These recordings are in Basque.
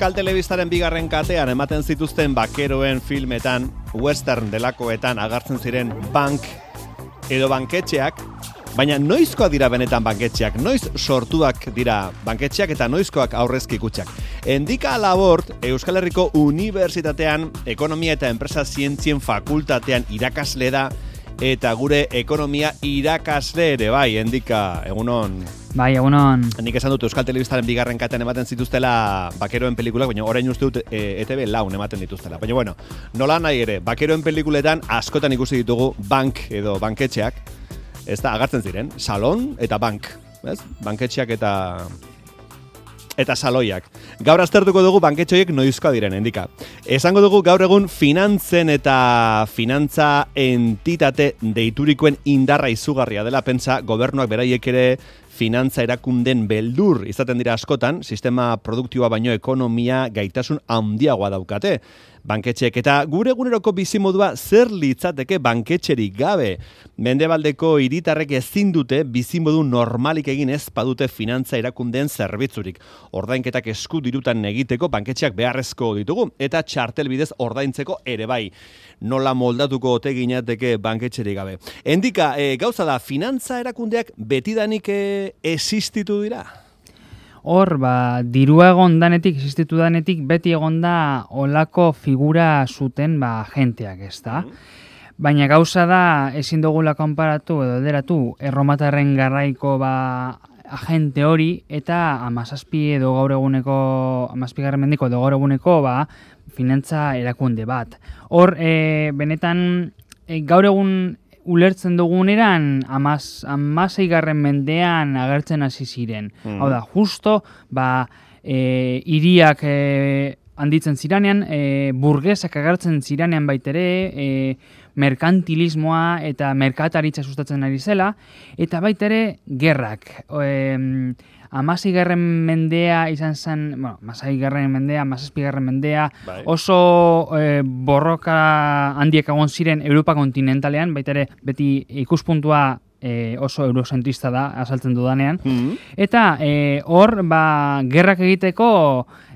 Euskal Telebistaren bigarren katean ematen zituzten bakeroen filmetan, western delakoetan agartzen ziren bank edo banketxeak, baina noizkoa dira benetan banketxeak, noiz sortuak dira banketxeak eta noizkoak aurrezki kutxak. Endika labort, Euskal Herriko Unibertsitatean, Ekonomia eta Enpresa Zientzien Fakultatean irakasle da, eta gure ekonomia irakasle ere bai, endika, egunon. Bai, egunon. Nik esan dut Euskal Telebistaren bigarren katean ematen zituztela bakeroen pelikulak, baina orain uste dut e, ETV laun ematen dituztela. Baina bueno, nola nahi ere, bakeroen pelikuletan askotan ikusi ditugu bank edo banketxeak, ez da, agartzen ziren, salon eta bank, ez? Banketxeak eta eta saloiak. Gaur aztertuko dugu banketxoiek noizkoa diren, endika. Esango dugu gaur egun finantzen eta finantza entitate deiturikoen indarra izugarria dela pentsa gobernuak beraiek ere finantza erakunden beldur izaten dira askotan, sistema produktiboa baino ekonomia gaitasun handiagoa daukate banketxeek. Eta gure eguneroko bizimodua zer litzateke banketxerik gabe. Mendebaldeko hiritarrek ezin dute bizimodu normalik egin ez padute finantza erakundeen zerbitzurik. Ordainketak esku dirutan egiteko banketxeak beharrezko ditugu eta txartel bidez ordaintzeko ere bai. Nola moldatuko ote ginateke banketxerik gabe. Endika, e, gauza da, finantza erakundeak betidanik e, existitu dira? Hor, ba, dirua egon danetik, existitu danetik, beti egon da olako figura zuten ba, jenteak, ez da? Baina gauza da, ezin dugula konparatu edo ederatu, erromatarren garraiko ba, agente hori, eta amazazpi edo gaur eguneko, amazazpi mendiko edo gaur eguneko, ba, finantza erakunde bat. Hor, e, benetan, e, gaur egun ulertzen duguneran amaz, amazei garren mendean agertzen hasi ziren. Mm. Hau da, justo, ba, e, iriak e, handitzen ziranean, e, burgesak agertzen ziranean baitere, e, merkantilismoa eta merkataritza sustatzen ari zela, eta baitere gerrak. E, Amasi garren mendea izan zen, bueno, amasai garren mendea, amasazpi garren mendea, bai. oso e, borroka handiek egon ziren Europa kontinentalean, baita ere beti ikuspuntua e, oso eurocentrista da, azaltzen dudanean. Mm Eta e, hor, ba, gerrak egiteko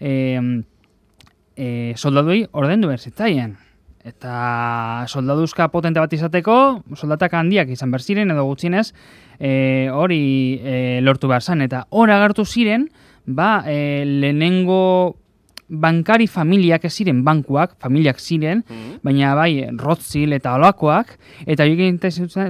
e, e, soldadui ordendu berzitzaien. Eta soldaduzka potente bat izateko, soldatak handiak izan berziren edo gutxinez, e, hori e, lortu behar zan. Eta hor agartu ziren, ba, e, lehenengo bankari familiak ez ziren bankuak, familiak ziren, mm baina bai rotzil eta olakoak, eta hori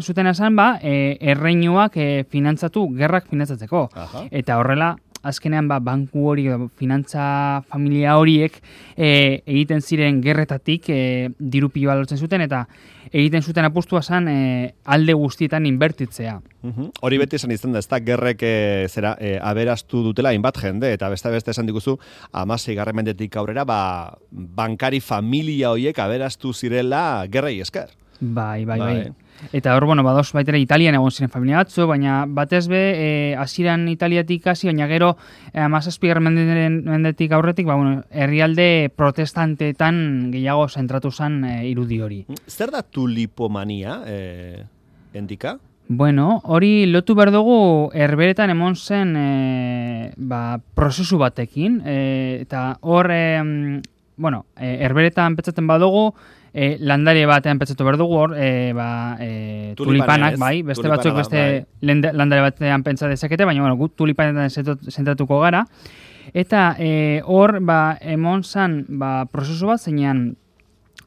zuten esan ba, e, erreinuak e, finantzatu, gerrak finantzatzeko. Eta horrela, azkenean ba, banku hori finantza familia horiek e, egiten ziren gerretatik e, diru pilo lortzen zuten eta egiten zuten apustua zen e, alde guztietan inbertitzea. Hori beti esan izan da, ez da gerrek e, zera e, aberastu dutela inbat jende eta beste beste esan diguzu amasei garremendetik aurrera ba, bankari familia horiek aberastu zirela gerrei esker. Bai, bai, bai. bai. Eta hor, bueno, badoz baitera Italian egon ziren familia batzu, baina batez be, e, asiran Italiatik hasi, baina gero, e, amazazpigar mendetik aurretik, ba, bueno, herrialde protestantetan gehiago zentratu zen e, irudi hori. Zer da tulipomania, e, endika? Bueno, hori lotu behar dugu herberetan emon zen e, ba, prozesu batekin, e, eta hor, e, bueno, herberetan petzaten badugu, e, landare batean pentsatu behar dugu hor, e, ba, e, tulipanak, bai, beste batzuk beste bai. landare batean pentsa dezakete, baina bueno, gut tulipanetan zentratuko gara. Eta e, hor, ba, emon zan, ba, prozesu bat, zeinan,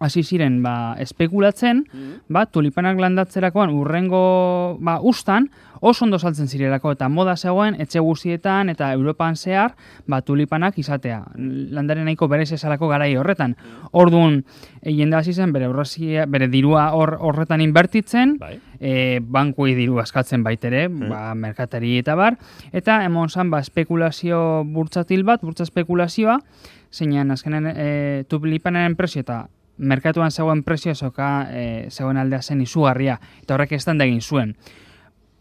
hasi ziren ba, espekulatzen, mm ba, tulipanak landatzerakoan urrengo ba, ustan, oso ondo saltzen zirelako eta moda zegoen etxe guztietan eta Europan zehar ba, tulipanak izatea. Landaren nahiko berez esalako garai horretan. Orduan, e, jende hasi zen bere, urrazia, bere dirua hor, horretan inbertitzen, bai. e, bankuei diru askatzen baitere, mm. ba, merkatari eta bar, eta emon zan ba, espekulazio burtsatil bat, burtsa espekulazioa, zeinan azkenen e, tulipanaren presio eta merkatuan zegoen prezio soka e, zegoen aldea zen izugarria, eta horrek ez egin zuen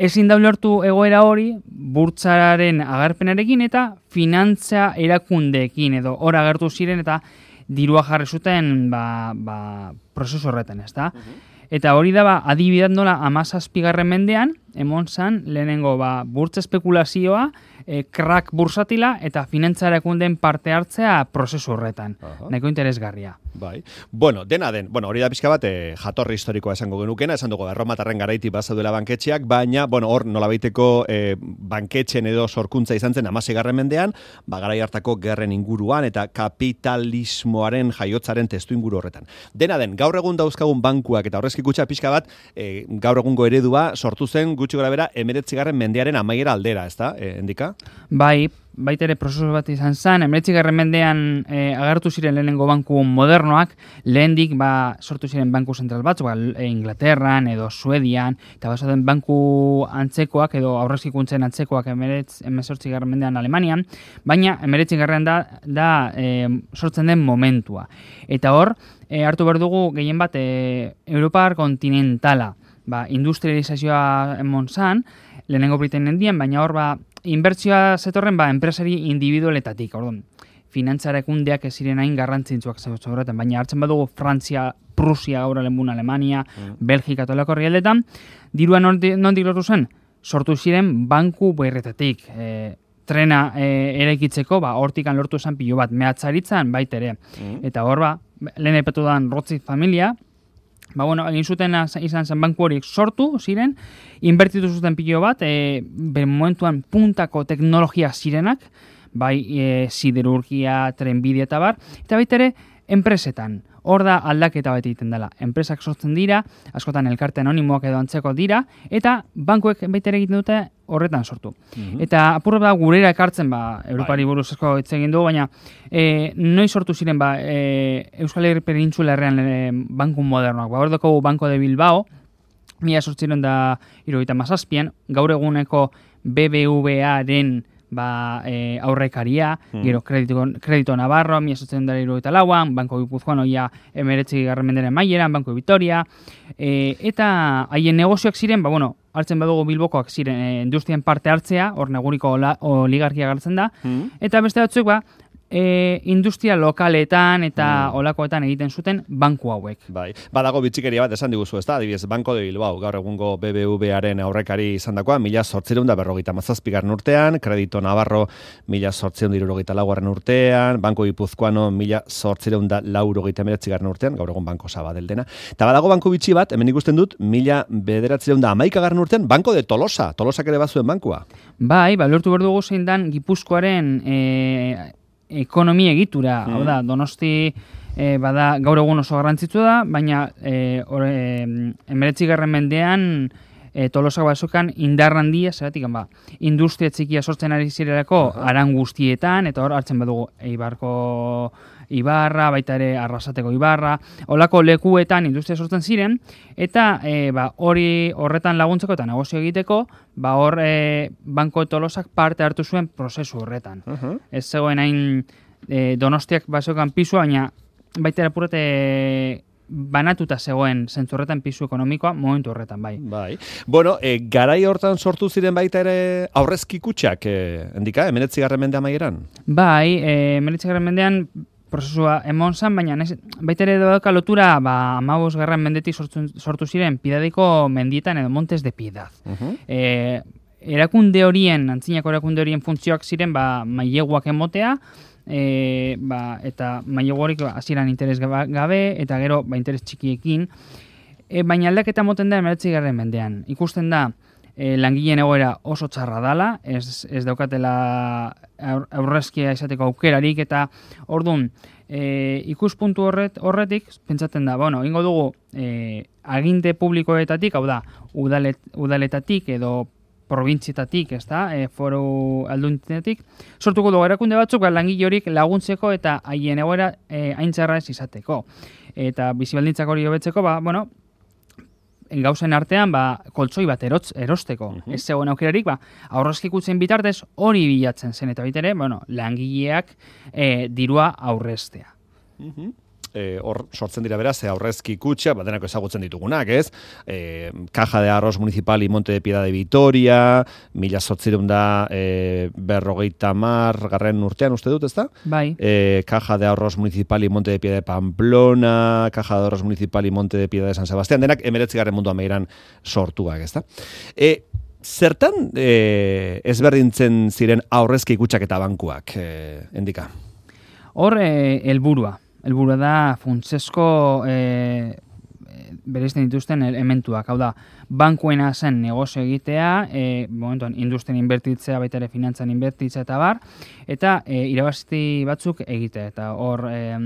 ezin da ulertu egoera hori burtsaren agarpenarekin eta finantza erakundeekin edo hor agertu ziren eta dirua jarri zuten ba, ba, prozesu horretan, ez da? Mhm. Eta hori da ba, adibidat nola amazazpigarren mendean, emon zan, lehenengo ba, burtsa espekulazioa e, crack bursatila eta finantzarekunden parte hartzea prozesu horretan. Aha. Nahiko interesgarria. Bai. Bueno, dena den, bueno, hori da pixka bat, eh, jatorri historikoa esango genukena, esan dugu, erromatarren garaiti bazaduela banketxeak, baina, bueno, hor nolabaiteko eh, banketxen edo sorkuntza izan zen amasegarren mendean, ba, garai hartako gerren inguruan eta kapitalismoaren jaiotzaren testu inguru horretan. Dena den, gaur egun dauzkagun bankuak eta horrezki kutsa pixka bat, eh, gaur egungo eredua sortu zen gutxi gora bera emeretzigarren mendearen amaiera aldera, ezta, eh, endika? Bai, baita ere prozesu bat izan zen, emeretzigarren mendean e, agertu ziren lehenengo banku modernoak, lehendik ba, sortu ziren banku zentral batzuk, ba, Inglaterran edo Suedian, eta basaten banku antzekoak edo aurrezkikuntzen antzekoak emeretz, emezortzigarren mendean Alemanian, baina emeretzigarren da, da e, sortzen den momentua. Eta hor, e, hartu behar dugu gehien bat e, Europar kontinentala, ba, industrializazioa emon zan, lehenengo Britainia dien, baina hor ba, inbertsioa zetorren ba, enpresari individualetatik, orduan, finantzarekundeak ez ziren hain garrantzintzuak zautzen, baina hartzen badugu Frantzia, Prusia, gaur alemuna, Alemania, Mm. Belgika eta olako herrialdetan, dirua nondik, lortu zen, sortu ziren banku berretatik, e, trena e, eraikitzeko, ba, hortikan lortu zen pilo bat, mehatzaritzan baita ere. Mm. Eta hor ba, lehen epatu dan Rothschild familia, ba, bueno, egin zuten izan zen banku horiek sortu ziren, inbertitu zuten pilo bat, e, bere momentuan puntako teknologia zirenak, bai e, siderurgia, trenbidea eta bar, eta baita ere enpresetan. Hor da aldaketa bat egiten dela. Enpresak sortzen dira, askotan elkarte anonimoak edo antzeko dira, eta bankuek baita ere egiten dute horretan sortu. Mhm. Eta apur bat gurera ekartzen ba Europari Bai. buruz asko hitz egin dugu, baina e, noi sortu ziren ba e, Euskal Herri Penintzula herrian e, banku modernoak. Ba hor daukagu Banco de Bilbao, mila sortziren da irugaita mazazpian, gaur eguneko BBVA-ren ba, e, aurrekaria, Hmm. gero kredito, kredito Navarro, mila sortziren da irugaita lauan, Banko Gipuzkoano ja emeretzi garren menderen maieran, Banko Vitoria, e, eta haien negozioak ziren, ba, bueno, hartzen badugu bilbokoak ziren e, industrian parte hartzea, hor neguriko oligarkia gartzen da, Mm. eta beste batzuk ba, e, industria lokaletan eta Mm. olakoetan egiten zuten banku hauek. Bai, badago bitxikeria bat esan diguzu, ezta? Adibidez, Banco de Bilbao, gaur egungo BBVaren aurrekari izandakoa, mila sortzireun da berrogeita mazazpigarren urtean, Kredito Navarro mila sortzireun dirurogeita laugarren urtean, Banko Gipuzkoano mila sortzireun da laurogeita meretzigarren urtean, gaur egun Banko Sabadell dena. Eta badago banku bitxi bat, hemen ikusten dut, mila bederatzireun da amaikagarren urtean, Banko de Tolosa, Tolosak ere bazuen bankua. Bai, ba, lortu behar dugu zein dan Gipuzkoaren e, ekonomia egitura, Mm. hau da, donosti e, bada gaur egun oso garrantzitsu da, baina e, or, e, mendean e, tolosak bazukan indar handia, zeratik, ba, industria txikia sortzen ari zirelako aran guztietan, eta hor hartzen badugu Eibarko Ibarra, baita ere Arrasateko Ibarra, olako lekuetan industria sortzen ziren, eta e, ba, hori horretan laguntzeko eta negozio egiteko, ba, hor e, Banko Tolosak parte hartu zuen prozesu horretan. Uh Ez zegoen hain e, donostiak basokan pisu, baina baita ere banatuta zegoen zentzu horretan pisu ekonomikoa momentu horretan, bai. Bai. Bueno, e, garai hortan sortu ziren baita ere aurrezki kutxak, e, endika, emenetzigarren mende amaieran? Bai, e, meritzegarren mendean prozesua emon zan, baina baita ere dauka lotura ba, amabos garran mendetik sortu, sortu ziren pidadiko mendietan edo montes de piedad. Uh E, erakunde horien, antzinako erakunde horien funtzioak ziren ba, maileguak emotea, e, ba, eta mailegu horik hasieran interes gaba- gabe, eta gero ba, interes txikiekin, e, baina aldaketa moten da emeretzi garren mendean. Ikusten da, e, langileen egoera oso txarra dala, ez, ez daukatela aur- aurrezkia izateko aukerarik, eta orduan, e, ikuspuntu horret, horretik, pentsatzen da, bueno, ingo dugu, e, aginte publikoetatik, hau da, udalet, udaletatik edo probintzietatik, ez da, e, foru alduntzetatik, sortuko dugu erakunde batzuk, ba, langile horik laguntzeko eta haien egoera e, aintzarra ez izateko. Eta bizibaldintzak hori hobetzeko, ba, bueno, gauzen artean ba, koltsoi bat erotz, erosteko. Mhm. Ez zegoen aukerarik, ba, aurrezkikutzen bitartez hori bilatzen zen, eta bitere, bueno, langileak e, dirua aurreztea. E, hor sortzen dira beraz, e, aurrezki kutxa, badenako ezagutzen ditugunak, ez? E, Caja de Arroz Municipal y Monte de Piedad de Vitoria, mila sortzireun da e, berrogeita mar garren urtean uste dut, ez da? Bai, Eh, Caja de Ahorros Municipal y Monte de Piedad de Pamplona, Caja de Ahorros Municipal y Monte de Piedad de San Sebastián, denak emeretzigarren mundu ameiran sortuak, ezta? E, zertan e, ezberdintzen ziren aurrezki kutsak eta bankuak, e, endika? Hor, e, elburua. Elburua da funtsesko e, bereizten dituzten elementuak. Hau da, bankuena zen negozio egitea, e, momentuan, industrien inbertitzea, baita ere finantzan inbertitzea eta bar, eta e, irabazti batzuk egitea. Eta hor, e,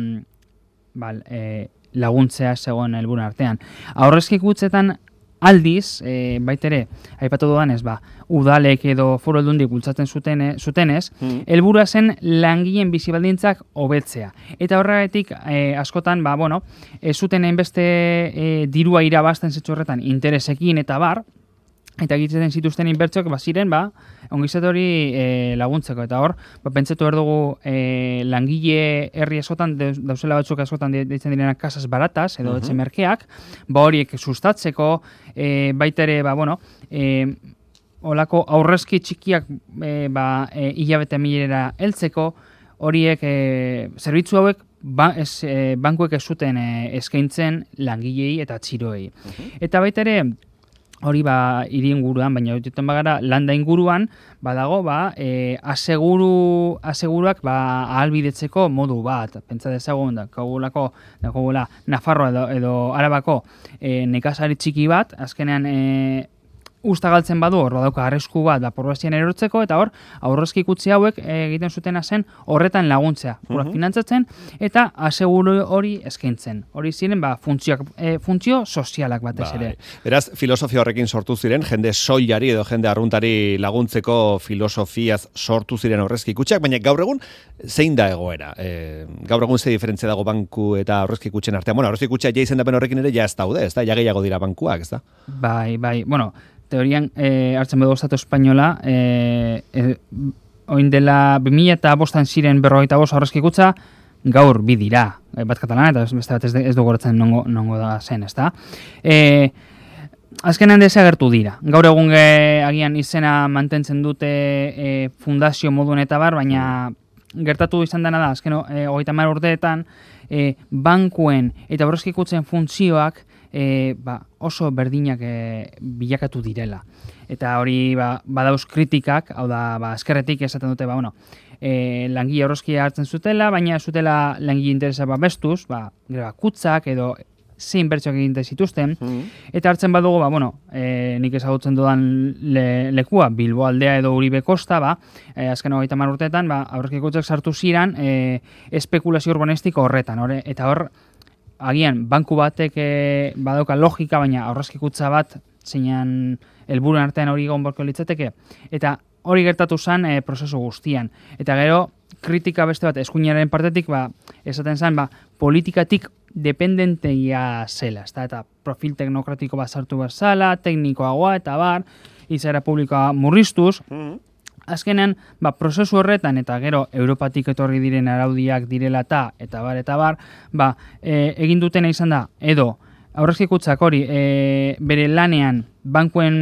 bal, e, laguntzea zegoen helburu artean. Aurrezki kutzetan aldiz, e, baitere, aipatu duan ez, ba, udalek edo foro eldundik bultzatzen zuten, zutenez, mm. elburua zen langileen bizibaldintzak hobetzea. Eta horregatik, e, askotan, ba, bueno, ez zuten hainbeste e, dirua irabazten zetsu horretan interesekin eta bar, eta egiten zituzten inbertsoak ba ziren ba ongizet hori e, laguntzeko eta hor ba pentsatu dugu e, langile herri esotan dauzela batzuk askotan deitzen direnak kasas baratas edo uh -huh. merkeak ba horiek sustatzeko e, baita ere ba bueno e, olako aurrezki txikiak e, ba e, ilabete milera heltzeko horiek e, zerbitzu hauek ba, ez, e, bankuek ez zuten e, eskaintzen langilei eta txiroei. Eta baita ere, hori ba hiri inguruan baina joten bagara landa inguruan badago ba e, aseguru aseguruak ba ahalbidetzeko modu bat. Pentsa dezagun da kagulako da Nafarroa edo, edo Arabako e, nekazari txiki bat. Azkenean e, usta galtzen badu hor badauka arrisku bat da porbazien erortzeko eta hor aurrezki kutzi hauek egiten zutena zen horretan laguntzea. Mm -hmm. finantzatzen eta aseguru hori eskaintzen. Hori ziren ba funtzioak e, funtzio sozialak batez ere. Bai. beraz filosofia horrekin sortu ziren jende soilari edo jende arruntari laguntzeko filosofiaz sortu ziren aurrezki kutxak baina gaur egun zein da egoera? E, gaur egun ze diferentzia dago banku eta aurrezki kutxen artean? Bueno aurrezki kutxa ja izendapen horrekin ere ja ez daude ez da ja gehiago dira bankuak ez da bai bai. Bueno teorian e, hartzen bedu estatu espainola, e, e, oin dela 2000 eta bostan ziren berrogeita bost horrezki gutza, gaur bi dira, e, bat katalana, eta beste bat ez, ez dugu horretzen nongo, nongo da zen, ez da? E, azkenean desagertu dira. Gaur egun ge, agian izena mantentzen dute e, fundazio moduen eta bar, baina gertatu izan dena da, azken e, hogeita urteetan, e, bankuen eta borrezkikutzen funtzioak e, ba, oso berdinak e, bilakatu direla. Eta hori ba, badauz kritikak, hau da, ba, eskerretik esaten dute, ba, bueno, e, langile horrezkia hartzen zutela, baina zutela langile interesa ba, bestuz, ba, greba, kutzak edo zein bertsoak egin zituzten, mm-hmm. eta hartzen badugu, ba, bueno, e, nik ezagutzen dudan le, lekua, Bilbo aldea edo Uribe Kosta, ba, e, azken hogeita urteetan, ba, aurrezki sartu ziran, e, espekulazio urbanistiko horretan, ore? eta hor, agian banku batek e, badauka logika, baina aurrezkikutza bat zeinan helburuen artean hori egon borko litzateke. Eta hori gertatu zen e, prozesu guztian. Eta gero, kritika beste bat eskuinaren partetik, ba, esaten zen, ba, politikatik dependenteia zela. Ezta? Eta profil teknokratiko bat sartu bat zala, teknikoagoa, eta bar, izara publikoa murriztuz, mm azkenean, ba, prozesu horretan eta gero Europatik etorri diren araudiak direla eta eta bar eta bar, ba, e, egin dutena izan da edo aurrezkikutzak hori e, bere lanean bankuen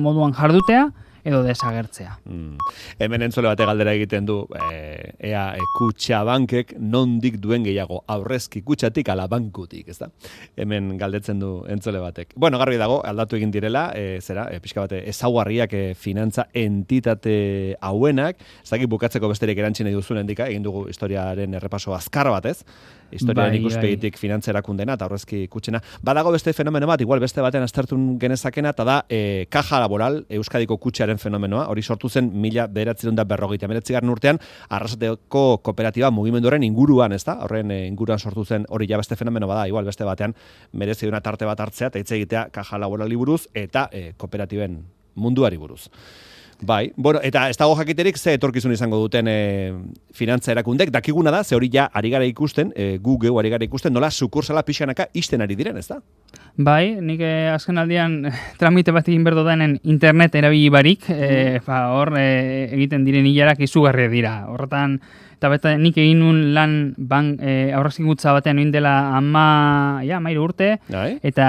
moduan jardutea, edo desagertzea. Mm. Hemen entzole bate galdera egiten du, e, ea e, kutsa bankek nondik duen gehiago aurrezki kutsatik ala bankutik, ez da? Hemen galdetzen du entzole batek. Bueno, garbi dago, aldatu egin direla, e, zera, e, pixka bate, ezaugarriak e, finantza entitate hauenak, ez dakit bukatzeko besterik erantxin duzun endika, egin dugu historiaren errepaso azkar batez, historiaren bai, ikuspegitik bai. finantzerakundena eta horrezki kutsena. Badago beste fenomeno bat, igual beste baten aztertun genezakena, eta da e, kaja laboral, Euskadiko kutsaren fenomenoa, hori sortu zen mila beratzen da berrogeita meretzigarren urtean, arrasateko kooperatiba mugimendu horren inguruan, ez da? Horren e, inguruan sortu zen hori ja beste fenomeno bada, igual beste batean merezi duna tarte bat hartzea, eta hitz egitea kaja laborali buruz, eta e, kooperatiben munduari buruz. Bai, bueno, eta ez dago jakiterik ze etorkizun izango duten e, finantza erakundek, dakiguna da, ze hori ja ari gara ikusten, e, gu geu ari gara ikusten, nola sukursala pixanaka isten ari diren, ez da? Bai, nik eh, azken aldian tramite bat egin berdo denen internet erabili barik, mm. ba, hor egiten diren hilarak izugarri dira. Horretan, eta beta nik egin nun lan bank e, aurrezkingutza batean oin dela ama, ja, mairu urte, Bai? eta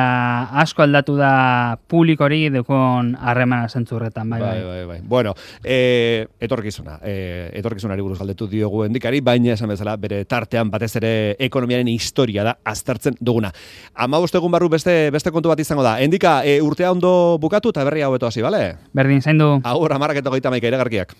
asko aldatu da publikori dekon harremana zentzurretan, bai, bai. bai, bai. Bueno, e, etorkizuna, e, etorkizunari buruz galdetu diogu endikari, baina esan bezala bere tartean batez ere ekonomiaren historia da aztertzen duguna. Ama egun barru beste, beste kontu bat izango da. Endika, e, urtea ondo bukatu eta berri hau eto hasi, bale? Berdin, zaindu. Agur, amarrak eta goita maika iragarkiak.